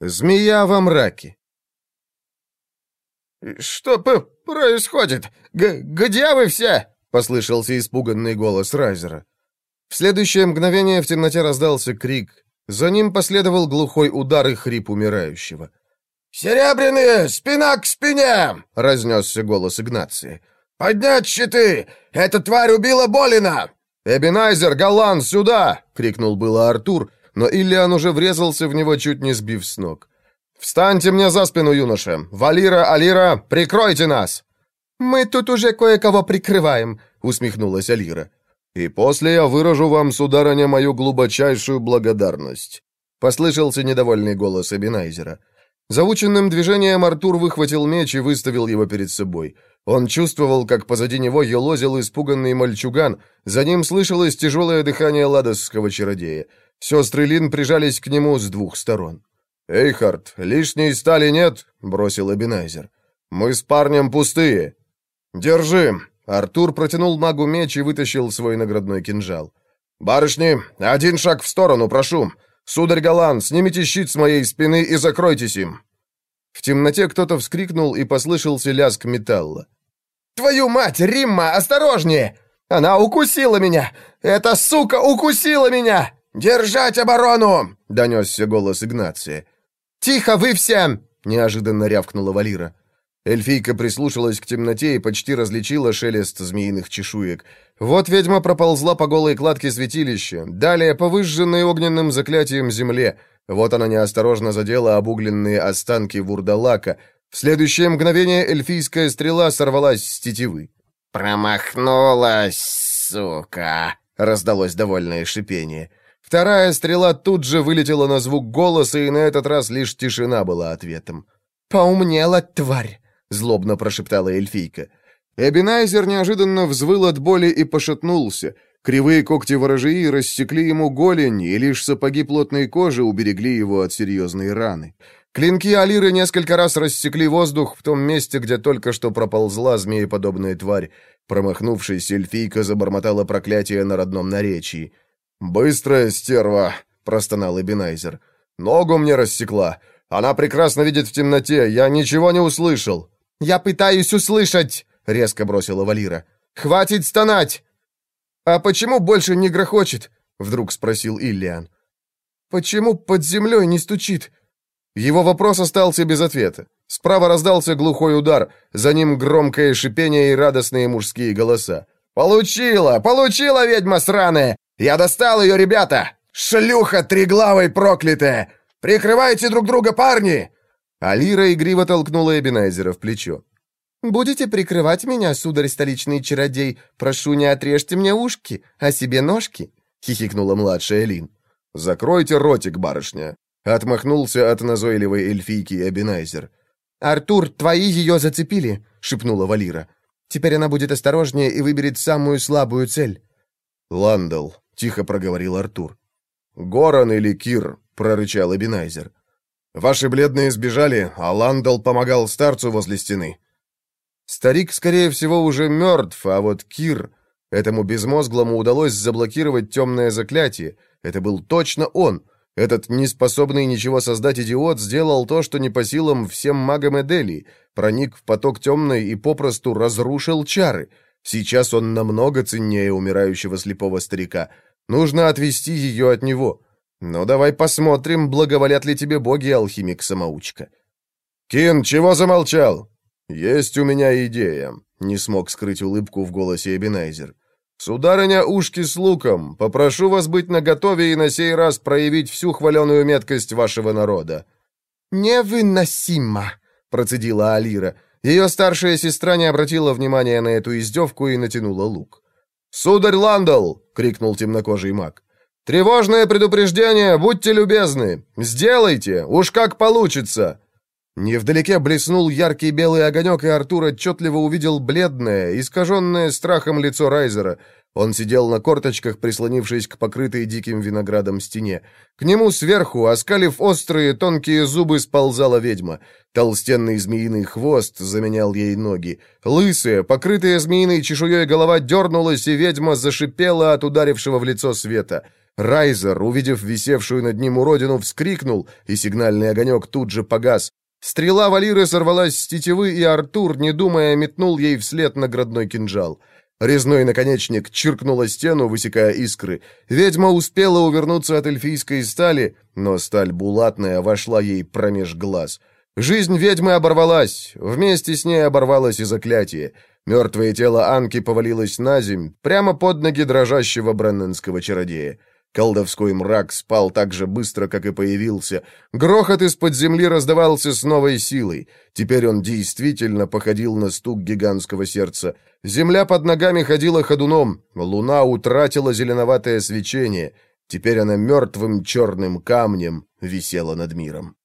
Змея во мраке. «Что происходит? Г где вы все?» — послышался испуганный голос Райзера. В следующее мгновение в темноте раздался крик. За ним последовал глухой удар и хрип умирающего. «Серебряные! Спина к спине!» — разнесся голос Игнации. «Поднять щиты! Эта тварь убила Болина!» «Эбенайзер, Галан, сюда!» — крикнул было Артур, но Иллиан уже врезался в него, чуть не сбив с ног. «Встаньте мне за спину, юноша! Валира, Алира, прикройте нас!» «Мы тут уже кое-кого прикрываем», — усмехнулась Алира. «И после я выражу вам, сударыня, мою глубочайшую благодарность», — послышался недовольный голос Эбенайзера. Заученным движением Артур выхватил меч и выставил его перед собой. Он чувствовал, как позади него елозил испуганный мальчуган, за ним слышалось тяжелое дыхание ладосского чародея. Сестры Лин прижались к нему с двух сторон. «Эйхард, лишней стали нет», — бросил Эбенайзер. «Мы с парнем пустые». «Держи!» Артур протянул магу меч и вытащил свой наградной кинжал. «Барышни, один шаг в сторону, прошу. Сударь Галан, снимите щит с моей спины и закройтесь им». В темноте кто-то вскрикнул и послышался лязг металла. «Твою мать, Римма, осторожнее! Она укусила меня! Эта сука укусила меня! Держать оборону!» — донесся голос Игнация. «Тихо, вы все!» — неожиданно рявкнула Валира. Эльфийка прислушалась к темноте и почти различила шелест змеиных чешуек. Вот ведьма проползла по голой кладке святилища, далее по выжженной огненным заклятием земле. Вот она неосторожно задела обугленные останки вурдалака. В следующее мгновение эльфийская стрела сорвалась с тетивы. «Промахнулась, сука!» — раздалось довольное шипение. Вторая стрела тут же вылетела на звук голоса, и на этот раз лишь тишина была ответом. «Поумнела, тварь!» — злобно прошептала эльфийка. Эбинайзер неожиданно взвыл от боли и пошатнулся. Кривые когти ворожии рассекли ему голень, и лишь сапоги плотной кожи уберегли его от серьезной раны. Клинки Алиры несколько раз рассекли воздух в том месте, где только что проползла змееподобная тварь. Промахнувшись, эльфийка забормотала проклятие на родном наречии. «Быстрая стерва!» — простонал Эбинайзер. «Ногу мне рассекла. Она прекрасно видит в темноте. Я ничего не услышал». «Я пытаюсь услышать!» — резко бросила Валира. «Хватит стонать!» «А почему больше не грохочет?» — вдруг спросил Иллиан. «Почему под землей не стучит?» Его вопрос остался без ответа. Справа раздался глухой удар, за ним громкое шипение и радостные мужские голоса. «Получила! Получила, ведьма сраная! Я достал ее, ребята! Шлюха триглавой проклятая! Прикрывайте друг друга, парни!» Алира игриво толкнула Эбенайзера в плечо. «Будете прикрывать меня, сударь столичный чародей? Прошу, не отрежьте мне ушки, а себе ножки!» — хихикнула младшая Лин. «Закройте ротик, барышня!» — отмахнулся от назойливой эльфийки Эбенайзер. «Артур, твои ее зацепили!» — шепнула Валира. «Теперь она будет осторожнее и выберет самую слабую цель». «Ландл», — тихо проговорил Артур. «Горан или Кир?» — прорычал Эбенайзер. «Ваши бледные сбежали, а Ландл помогал старцу возле стены. Старик, скорее всего, уже мертв, а вот Кир... Этому безмозглому удалось заблокировать темное заклятие. Это был точно он. Этот неспособный ничего создать идиот сделал то, что не по силам всем магам Эдели. Проник в поток темной и попросту разрушил чары. Сейчас он намного ценнее умирающего слепого старика. Нужно отвести ее от него. Ну, давай посмотрим, благоволят ли тебе боги, алхимик-самоучка. «Кин, чего замолчал?» «Есть у меня идея», — не смог скрыть улыбку в голосе Эбенайзер. «Сударыня, ушки с луком, попрошу вас быть наготове и на сей раз проявить всю хваленую меткость вашего народа». «Невыносимо», — процедила Алира. Ее старшая сестра не обратила внимания на эту издевку и натянула лук. «Сударь Ландал!» — крикнул темнокожий маг. «Тревожное предупреждение, будьте любезны! Сделайте, уж как получится!» Невдалеке блеснул яркий белый огонек, и Артур отчетливо увидел бледное, искаженное страхом лицо Райзера. Он сидел на корточках, прислонившись к покрытой диким виноградом стене. К нему сверху, оскалив острые тонкие зубы, сползала ведьма. Толстенный змеиный хвост заменял ей ноги. Лысая, покрытая змеиной чешуей голова дернулась, и ведьма зашипела от ударившего в лицо света. Райзер, увидев висевшую над ним уродину, вскрикнул, и сигнальный огонек тут же погас. Стрела Валиры сорвалась с тетивы, и Артур, не думая, метнул ей вслед наградной кинжал. Резной наконечник чиркнула стену, высекая искры. Ведьма успела увернуться от эльфийской стали, но сталь булатная вошла ей промеж глаз. Жизнь ведьмы оборвалась, вместе с ней оборвалось и заклятие. Мертвое тело Анки повалилось на земь, прямо под ноги дрожащего бренненского чародея. Колдовской мрак спал так же быстро, как и появился. Грохот из-под земли раздавался с новой силой. Теперь он действительно походил на стук гигантского сердца. Земля под ногами ходила ходуном, луна утратила зеленоватое свечение. Теперь она мертвым черным камнем висела над миром.